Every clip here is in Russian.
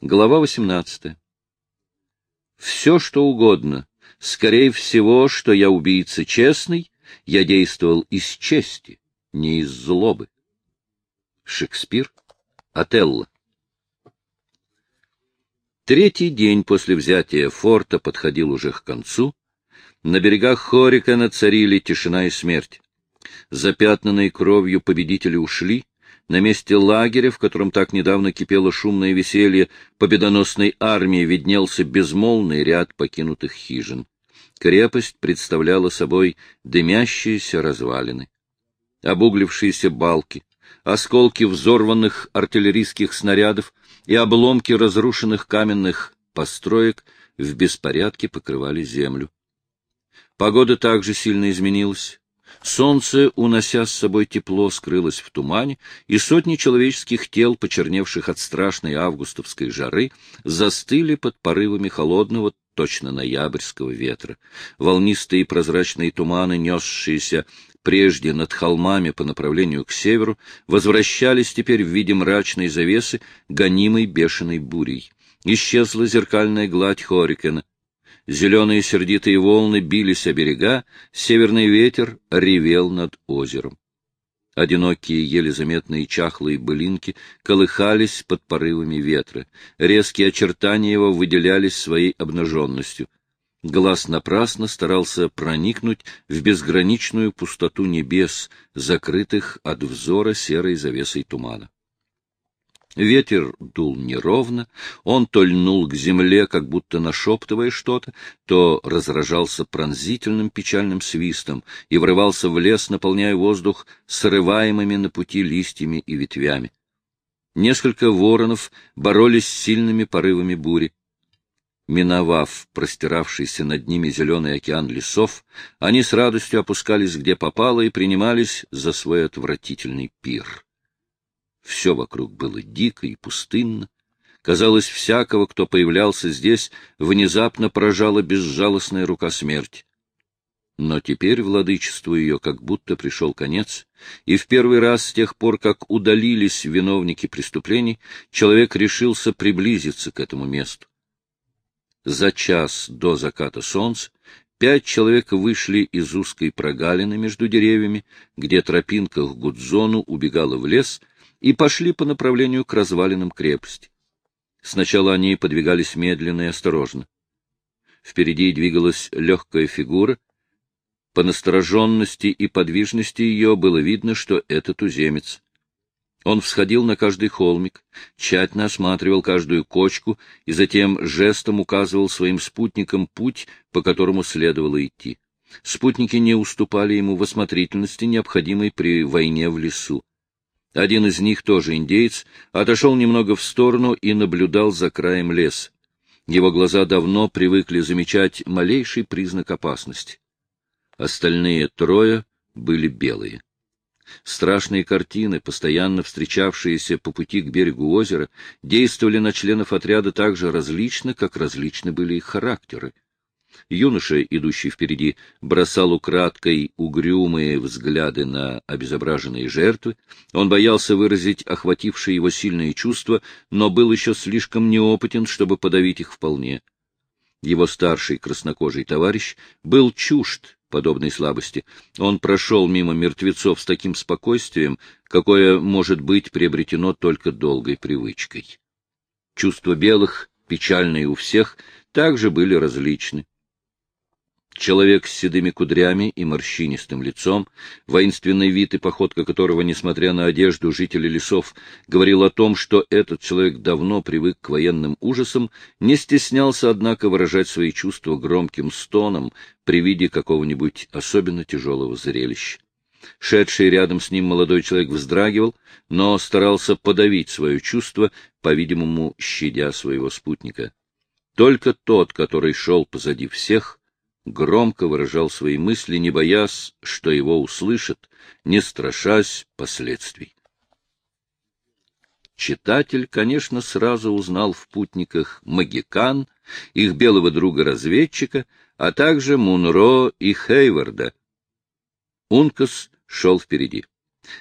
Глава 18. Все, что угодно. Скорее всего, что я убийца честный, я действовал из чести, не из злобы. Шекспир. Отелло. Третий день после взятия форта подходил уже к концу. На берегах Хорикана царили тишина и смерть. Запятнанные кровью победители ушли, на месте лагеря, в котором так недавно кипело шумное веселье, победоносной армии виднелся безмолвный ряд покинутых хижин. Крепость представляла собой дымящиеся развалины. Обуглившиеся балки, осколки взорванных артиллерийских снарядов и обломки разрушенных каменных построек в беспорядке покрывали землю. Погода также сильно изменилась. Солнце, унося с собой тепло, скрылось в тумане, и сотни человеческих тел, почерневших от страшной августовской жары, застыли под порывами холодного, точно ноябрьского ветра. Волнистые прозрачные туманы, несшиеся прежде над холмами по направлению к северу, возвращались теперь в виде мрачной завесы, гонимой бешеной бурей. Исчезла зеркальная гладь Хорикена, Зеленые сердитые волны бились о берега, северный ветер ревел над озером. Одинокие, еле заметные чахлые былинки колыхались под порывами ветра. Резкие очертания его выделялись своей обнаженностью. Глаз напрасно старался проникнуть в безграничную пустоту небес, закрытых от взора серой завесой тумана. Ветер дул неровно, он то льнул к земле, как будто нашептывая что-то, то разражался пронзительным печальным свистом и врывался в лес, наполняя воздух срываемыми на пути листьями и ветвями. Несколько воронов боролись с сильными порывами бури. Миновав простиравшийся над ними зеленый океан лесов, они с радостью опускались где попало и принимались за свой отвратительный пир. Все вокруг было дико и пустынно. Казалось, всякого, кто появлялся здесь, внезапно поражала безжалостная рука смерти. Но теперь владычеству ее как будто пришел конец, и в первый раз с тех пор, как удалились виновники преступлений, человек решился приблизиться к этому месту. За час до заката солнца пять человек вышли из узкой прогалины между деревьями, где тропинка к Гудзону убегала в лес — и пошли по направлению к развалинам крепости. Сначала они подвигались медленно и осторожно. Впереди двигалась легкая фигура. По настороженности и подвижности ее было видно, что это туземец. Он всходил на каждый холмик, тщательно осматривал каждую кочку и затем жестом указывал своим спутникам путь, по которому следовало идти. Спутники не уступали ему в осмотрительности, необходимой при войне в лесу. Один из них, тоже индеец, отошел немного в сторону и наблюдал за краем леса. Его глаза давно привыкли замечать малейший признак опасности. Остальные трое были белые. Страшные картины, постоянно встречавшиеся по пути к берегу озера, действовали на членов отряда так же различно, как различны были их характеры. Юноша, идущий впереди, бросал украдкой угрюмые взгляды на обезображенные жертвы. Он боялся выразить охватившие его сильные чувства, но был еще слишком неопытен, чтобы подавить их вполне. Его старший краснокожий товарищ был чужд подобной слабости. Он прошел мимо мертвецов с таким спокойствием, какое может быть приобретено только долгой привычкой. Чувства белых, печальные у всех, также были различны. Человек с седыми кудрями и морщинистым лицом, воинственный вид и походка которого, несмотря на одежду жителей лесов, говорил о том, что этот человек давно привык к военным ужасам, не стеснялся, однако, выражать свои чувства громким стоном при виде какого-нибудь особенно тяжелого зрелища. Шедший рядом с ним молодой человек вздрагивал, но старался подавить свое чувство, по-видимому, щадя своего спутника. Только тот, который шел позади всех, громко выражал свои мысли, не боясь, что его услышат, не страшась последствий. Читатель, конечно, сразу узнал в путниках Магикан, их белого друга-разведчика, а также Мунро и Хейварда. Ункас шел впереди.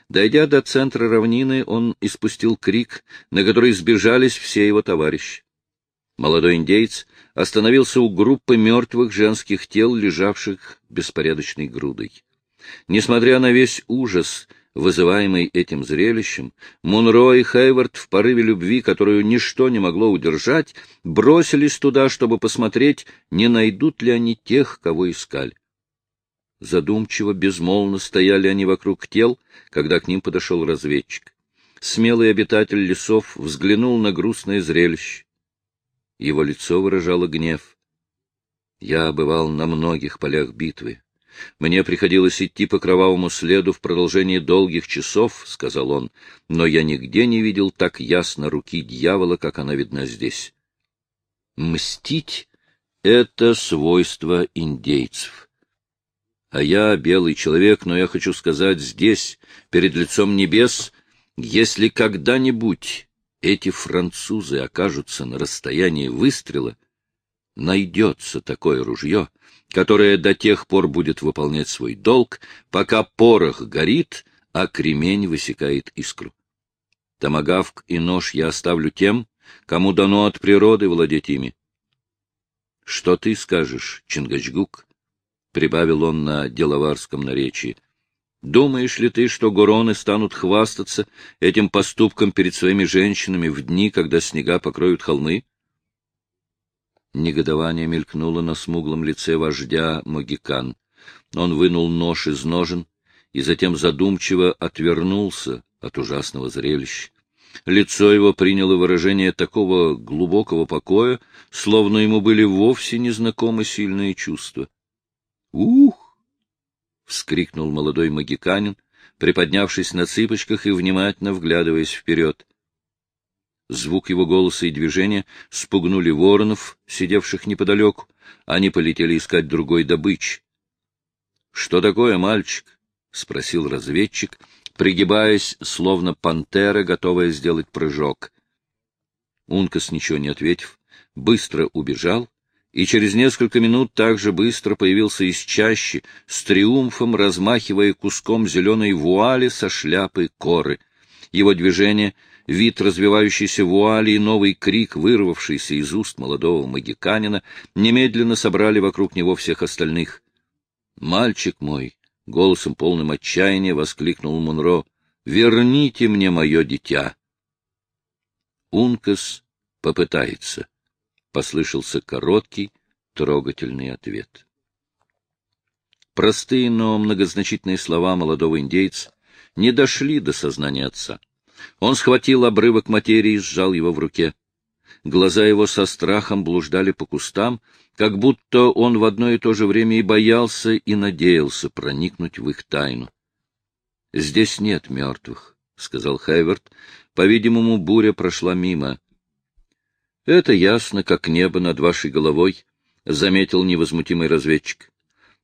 Дойдя до центра равнины, он испустил крик, на который сбежались все его товарищи. Молодой индейец остановился у группы мертвых женских тел, лежавших беспорядочной грудой. Несмотря на весь ужас, вызываемый этим зрелищем, Мунро и Хейвард в порыве любви, которую ничто не могло удержать, бросились туда, чтобы посмотреть, не найдут ли они тех, кого искали. Задумчиво, безмолвно стояли они вокруг тел, когда к ним подошел разведчик. Смелый обитатель лесов взглянул на грустное зрелище. Его лицо выражало гнев. Я бывал на многих полях битвы. Мне приходилось идти по кровавому следу в продолжении долгих часов, — сказал он, — но я нигде не видел так ясно руки дьявола, как она видна здесь. Мстить — это свойство индейцев. А я белый человек, но я хочу сказать здесь, перед лицом небес, если когда-нибудь эти французы окажутся на расстоянии выстрела, найдется такое ружье, которое до тех пор будет выполнять свой долг, пока порох горит, а кремень высекает искру. Томагавк и нож я оставлю тем, кому дано от природы владеть ими. — Что ты скажешь, Чингачгук? — прибавил он на деловарском наречии. Думаешь ли ты, что гуроны станут хвастаться этим поступком перед своими женщинами в дни, когда снега покроют холмы? Негодование мелькнуло на смуглом лице вождя Могикан. Он вынул нож из ножен и затем задумчиво отвернулся от ужасного зрелища. Лицо его приняло выражение такого глубокого покоя, словно ему были вовсе незнакомы сильные чувства. «Ух!» — вскрикнул молодой магиканин, приподнявшись на цыпочках и внимательно вглядываясь вперед. Звук его голоса и движения спугнули воронов, сидевших неподалеку. Они полетели искать другой добычи. — Что такое, мальчик? — спросил разведчик, пригибаясь, словно пантера, готовая сделать прыжок. Ункас, ничего не ответив, быстро убежал и через несколько минут также быстро появился из чащи, с триумфом размахивая куском зеленой вуали со шляпы коры. Его движение, вид развивающейся вуали и новый крик, вырвавшийся из уст молодого магиканина, немедленно собрали вокруг него всех остальных. «Мальчик мой!» — голосом полным отчаяния воскликнул Мунро. «Верните мне мое дитя!» Ункас попытается послышался короткий, трогательный ответ. Простые, но многозначительные слова молодого индейца не дошли до сознания отца. Он схватил обрывок материи и сжал его в руке. Глаза его со страхом блуждали по кустам, как будто он в одно и то же время и боялся, и надеялся проникнуть в их тайну. — Здесь нет мертвых, — сказал Хайверт. По-видимому, буря прошла мимо. Это ясно, как небо над вашей головой, — заметил невозмутимый разведчик.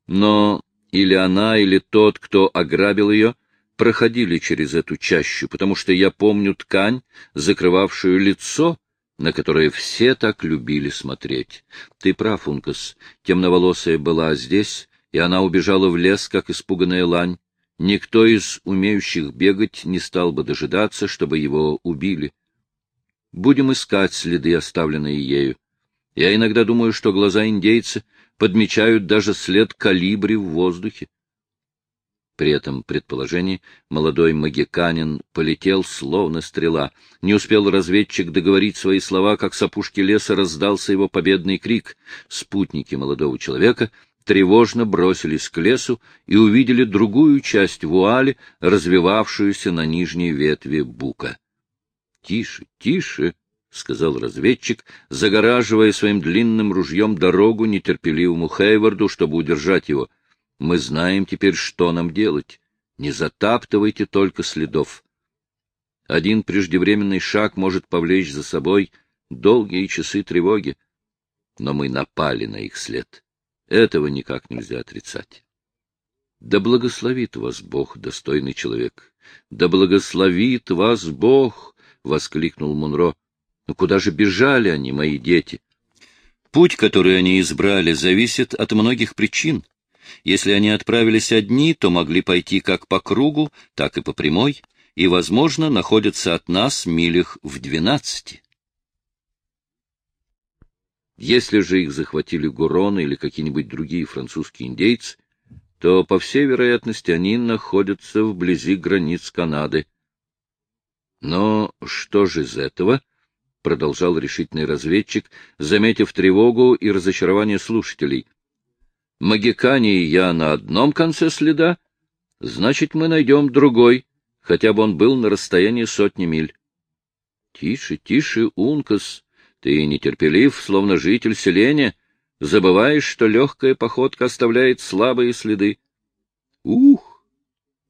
Но или она, или тот, кто ограбил ее, проходили через эту чащу, потому что я помню ткань, закрывавшую лицо, на которое все так любили смотреть. Ты прав, Ункас, темноволосая была здесь, и она убежала в лес, как испуганная лань. Никто из умеющих бегать не стал бы дожидаться, чтобы его убили. Будем искать следы, оставленные ею. Я иногда думаю, что глаза индейца подмечают даже след калибри в воздухе. При этом предположении молодой магиканин полетел, словно стрела. Не успел разведчик договорить свои слова, как с опушки леса раздался его победный крик. Спутники молодого человека тревожно бросились к лесу и увидели другую часть вуали, развивавшуюся на нижней ветви бука. Тише, тише, — сказал разведчик, загораживая своим длинным ружьем дорогу нетерпеливому Хейварду, чтобы удержать его. — Мы знаем теперь, что нам делать. Не затаптывайте только следов. Один преждевременный шаг может повлечь за собой долгие часы тревоги. Но мы напали на их след. Этого никак нельзя отрицать. Да благословит вас Бог, достойный человек! Да благословит вас Бог! — воскликнул Мунро. — Ну куда же бежали они, мои дети? Путь, который они избрали, зависит от многих причин. Если они отправились одни, то могли пойти как по кругу, так и по прямой, и, возможно, находятся от нас милях в двенадцати. Если же их захватили гуроны или какие-нибудь другие французские индейцы, то, по всей вероятности, они находятся вблизи границ Канады. Но что же из этого? — продолжал решительный разведчик, заметив тревогу и разочарование слушателей. — Магикани я на одном конце следа, значит, мы найдем другой, хотя бы он был на расстоянии сотни миль. — Тише, тише, Ункас, ты нетерпелив, словно житель селения, забываешь, что легкая походка оставляет слабые следы. «Ух!» —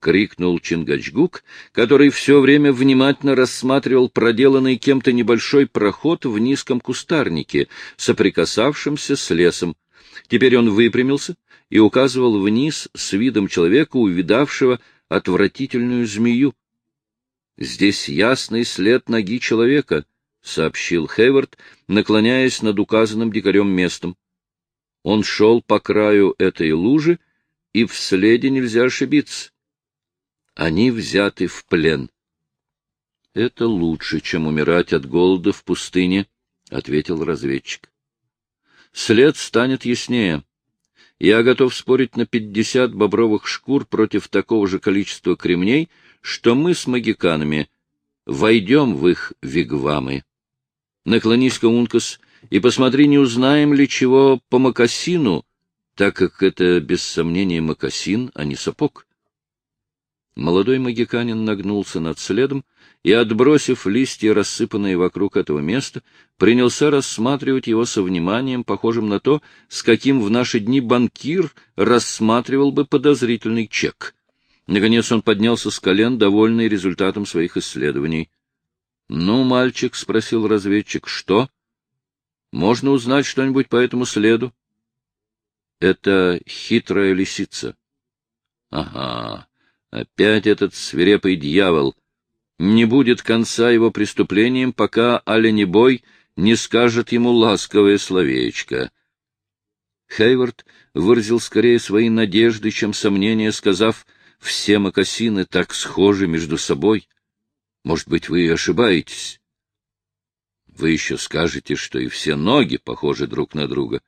крикнул Чингачгук, который все время внимательно рассматривал проделанный кем-то небольшой проход в низком кустарнике, соприкасавшемся с лесом. Теперь он выпрямился и указывал вниз с видом человека, увидавшего отвратительную змею. «Здесь ясный след ноги человека», — сообщил Хейвард, наклоняясь над указанным дикарем местом. Он шел по краю этой лужи, и в следе нельзя ошибиться. Они взяты в плен. — Это лучше, чем умирать от голода в пустыне, — ответил разведчик. — След станет яснее. Я готов спорить на пятьдесят бобровых шкур против такого же количества кремней, что мы с магиканами войдем в их вигвамы. Наклонись-ка, и посмотри, не узнаем ли чего по мокасину, так как это, без сомнения, мокасин, а не сапог. Молодой магиканин нагнулся над следом и, отбросив листья, рассыпанные вокруг этого места, принялся рассматривать его со вниманием, похожим на то, с каким в наши дни банкир рассматривал бы подозрительный чек. Наконец он поднялся с колен, довольный результатом своих исследований. — Ну, мальчик, — спросил разведчик, — что? Можно узнать что-нибудь по этому следу? — Это хитрая лисица. — Ага, опять этот свирепый дьявол. Не будет конца его преступлениям, пока оленебой не скажет ему ласковое словечко. Хейвард выразил скорее свои надежды, чем сомнения, сказав, «Все мокасины так схожи между собой». Может быть, вы и ошибаетесь. Вы еще скажете, что и все ноги похожи друг на друга.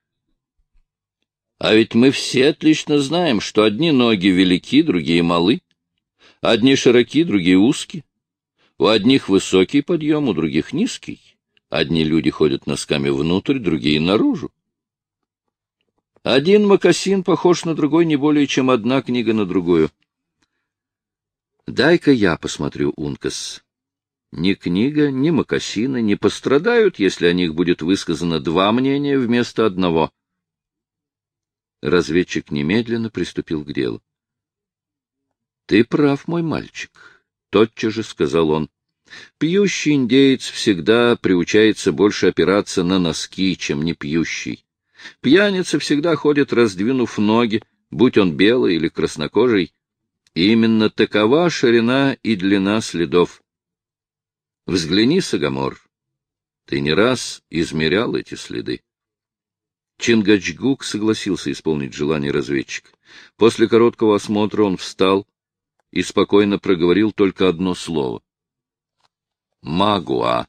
А ведь мы все отлично знаем, что одни ноги велики, другие малы. Одни широки, другие узкие. У одних высокий подъем, у других низкий. Одни люди ходят носками внутрь, другие наружу. Один мокасин похож на другой не более, чем одна книга на другую. Дай-ка я посмотрю, Ункас. Ни книга, ни мокасины не пострадают, если о них будет высказано два мнения вместо одного. Разведчик немедленно приступил к делу. — Ты прав, мой мальчик, — тотчас же сказал он. Пьющий индеец всегда приучается больше опираться на носки, чем не пьющий. Пьяница всегда ходит, раздвинув ноги, будь он белый или краснокожий. именно такова ширина и длина следов. Взгляни, Сагамор, ты не раз измерял эти следы. Чингачгук согласился исполнить желание разведчика. После короткого осмотра он встал и спокойно проговорил только одно слово. «Магуа».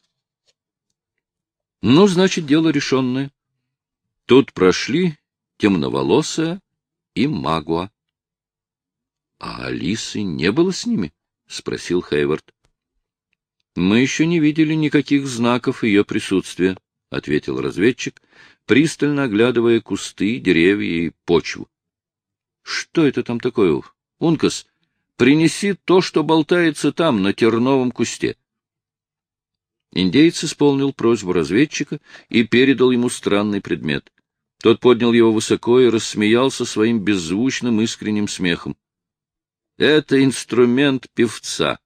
Ну, значит, дело решенное. Тут прошли темноволосая и Магуа. — А Алисы не было с ними? — спросил Хейвард. Мы еще не видели никаких знаков ее присутствия, — ответил разведчик, пристально оглядывая кусты, деревья и почву. — Что это там такое? Ункас, принеси то, что болтается там, на терновом кусте. Индейец исполнил просьбу разведчика и передал ему странный предмет. Тот поднял его высоко и рассмеялся своим беззвучным искренним смехом. — Это инструмент певца.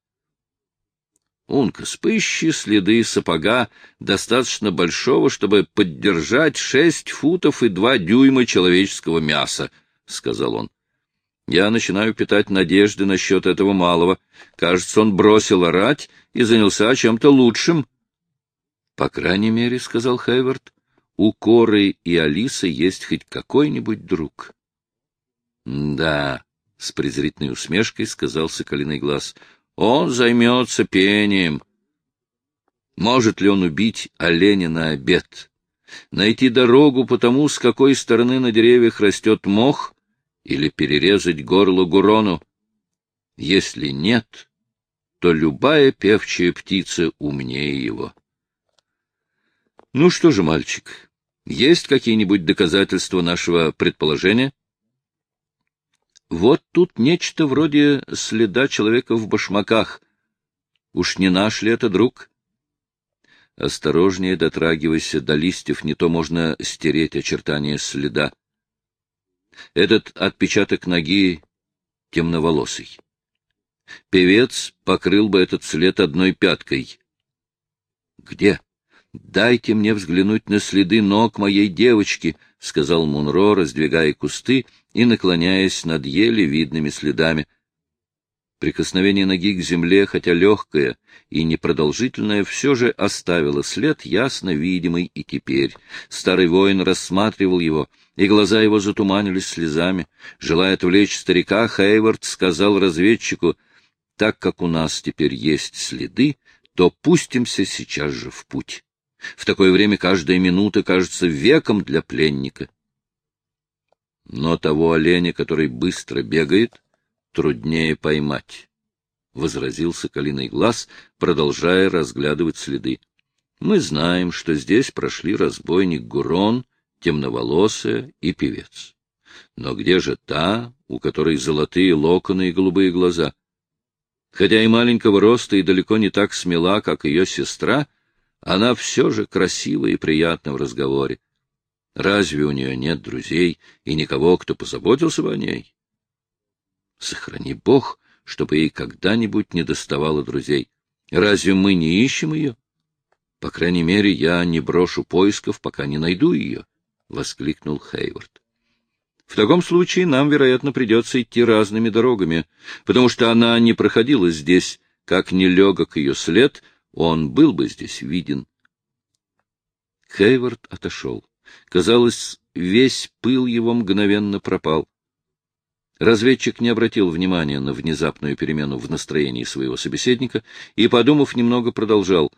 Ункас, поищи следы сапога, достаточно большого, чтобы поддержать шесть футов и два дюйма человеческого мяса, — сказал он. Я начинаю питать надежды насчет этого малого. Кажется, он бросил орать и занялся чем-то лучшим. — По крайней мере, — сказал Хейвард, — у Коры и Алисы есть хоть какой-нибудь друг. — Да, — с презрительной усмешкой сказал Соколиный глаз, он займется пением. Может ли он убить оленя на обед? найти дорогу по тому, с какой стороны на деревьях растет мох, или перерезать горло Гурону. Если нет, то любая певчая птица умнее его. Ну что же, мальчик, есть какие-нибудь доказательства нашего предположения? Вот тут нечто вроде следа человека в башмаках. Уж не наш ли это друг? Осторожнее дотрагивайся до листьев, не то можно стереть очертания следа. Этот отпечаток ноги темноволосый. Певец покрыл бы этот след одной пяткой. Где? Дайте мне взглянуть на следы ног моей девочки, — сказал Мунро, раздвигая кусты и наклоняясь над еле видными следами. Прикосновение ноги к земле, хотя легкое и непродолжительное, все же оставило след, ясно видимый и теперь. Старый воин рассматривал его, и глаза его затуманились слезами. Желая отвлечь старика, Хейвард сказал разведчику, «Так как у нас теперь есть следы, то пустимся сейчас же в путь». В такое время каждая минута кажется веком для пленника. Но того оленя, который быстро бегает, труднее поймать, — возразил соколиный глаз, продолжая разглядывать следы. Мы знаем, что здесь прошли разбойник Гурон, темноволосая и певец. Но где же та, у которой золотые локоны и голубые глаза? Хотя и маленького роста, и далеко не так смела, как ее сестра — она все же красива и приятна в разговоре. Разве у нее нет друзей и никого, кто позаботился бы о ней? Сохрани Бог, чтобы ей когда-нибудь не доставало друзей. Разве мы не ищем ее? По крайней мере, я не брошу поисков, пока не найду ее, — воскликнул Хейвард. В таком случае нам, вероятно, придется идти разными дорогами, потому что она не проходила здесь, как нелегок ее след, он был бы здесь виден. Хейвард отошел. Казалось, весь пыл его мгновенно пропал. Разведчик не обратил внимания на внезапную перемену в настроении своего собеседника и, подумав немного, продолжал.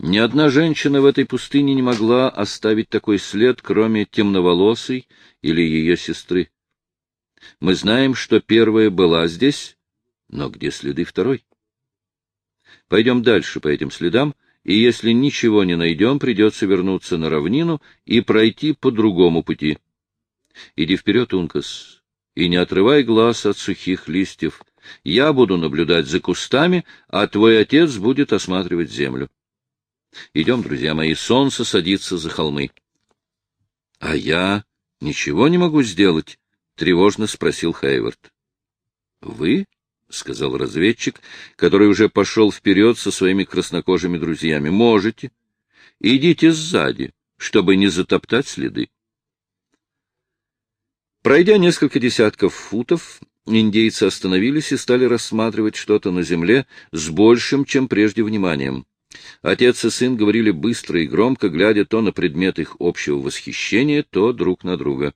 Ни одна женщина в этой пустыне не могла оставить такой след, кроме темноволосой или ее сестры. Мы знаем, что первая была здесь, но где следы второй? Пойдем дальше по этим следам, и если ничего не найдем, придется вернуться на равнину и пройти по другому пути. Иди вперед, Ункас, и не отрывай глаз от сухих листьев. Я буду наблюдать за кустами, а твой отец будет осматривать землю. Идем, друзья мои, солнце садится за холмы. — А я ничего не могу сделать? — тревожно спросил Хейвард. — Вы? — сказал разведчик, который уже пошел вперед со своими краснокожими друзьями. — Можете. Идите сзади, чтобы не затоптать следы. Пройдя несколько десятков футов, индейцы остановились и стали рассматривать что-то на земле с большим, чем прежде, вниманием. Отец и сын говорили быстро и громко, глядя то на предмет их общего восхищения, то друг на друга.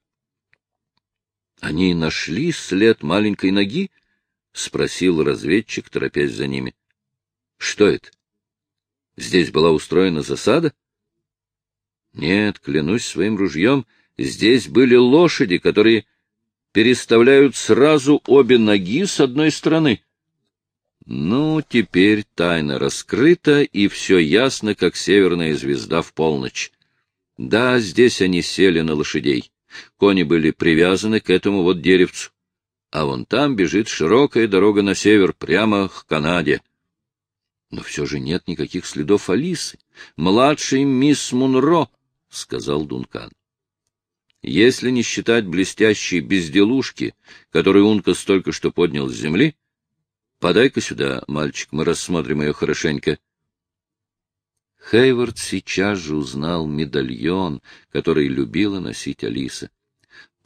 — Они нашли след маленькой ноги? — спросил разведчик, торопясь за ними. — Что это? Здесь была устроена засада? — Нет, клянусь своим ружьем, здесь были лошади, которые переставляют сразу обе ноги с одной стороны. Ну, теперь тайна раскрыта, и все ясно, как северная звезда в полночь. Да, здесь они сели на лошадей. Кони были привязаны к этому вот деревцу а вон там бежит широкая дорога на север, прямо к Канаде. Но все же нет никаких следов Алисы. Младшей мисс Мунро, — сказал Дункан. Если не считать блестящей безделушки, которую Ункас только что поднял с земли, подай-ка сюда, мальчик, мы рассмотрим ее хорошенько. Хейвард сейчас же узнал медальон, который любила носить Алиса.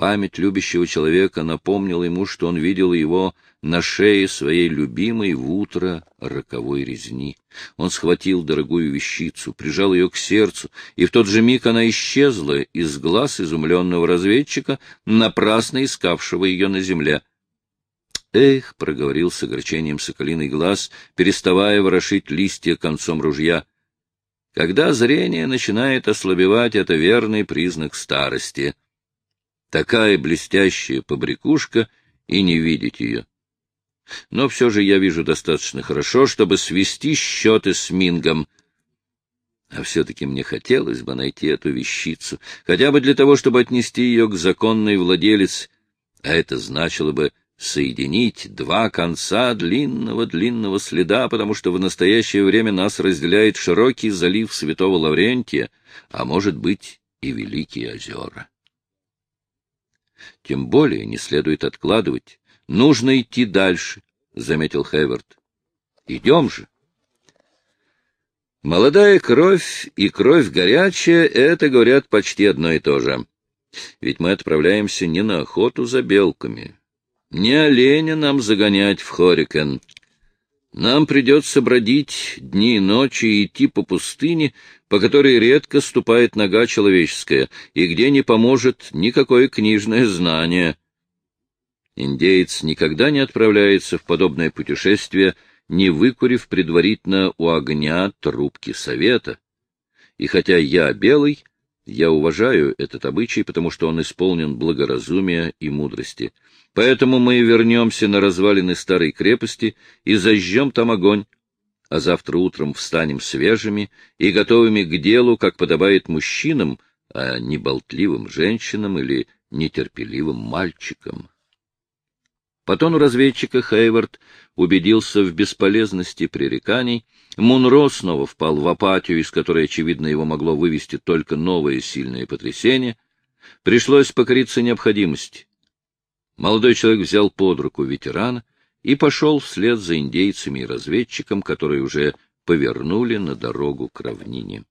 Память любящего человека напомнила ему, что он видел его на шее своей любимой в утро роковой резни. Он схватил дорогую вещицу, прижал ее к сердцу, и в тот же миг она исчезла из глаз изумленного разведчика, напрасно искавшего ее на земле. «Эх!» — проговорил с огорчением соколиный глаз, переставая ворошить листья концом ружья. Когда зрение начинает ослабевать, это верный признак старости. Такая блестящая побрякушка, и не видеть ее. Но все же я вижу достаточно хорошо, чтобы свести счеты с Мингом. А все-таки мне хотелось бы найти эту вещицу, хотя бы для того, чтобы отнести ее к законной владелице, а это значило бы соединить два конца длинного-длинного следа, потому что в настоящее время нас разделяет широкий залив Святого Лаврентия, а может быть и Великие озера. Тем более не следует откладывать. Нужно идти дальше, — заметил Хейвард. — Идем же. Молодая кровь и кровь горячая — это, говорят, почти одно и то же. Ведь мы отправляемся не на охоту за белками, не оленя нам загонять в Хорикен. Нам придется бродить дни и ночи и идти по пустыне, по которой редко ступает нога человеческая, и где не поможет никакое книжное знание. Индеец никогда не отправляется в подобное путешествие, не выкурив предварительно у огня трубки совета. И хотя я белый, я уважаю этот обычай, потому что он исполнен благоразумия и мудрости. Поэтому мы вернемся на развалины старой крепости и зажжем там огонь, а завтра утром встанем свежими и готовыми к делу, как подобает мужчинам, а не болтливым женщинам или нетерпеливым мальчикам. По тону разведчика Хейвард убедился в бесполезности пререканий, Мунро снова впал в апатию, из которой, очевидно, его могло вывести только новое сильное потрясение. Пришлось покориться необходимости. Молодой человек взял под руку ветерана и пошел вслед за индейцами и разведчиком, которые уже повернули на дорогу к равнине.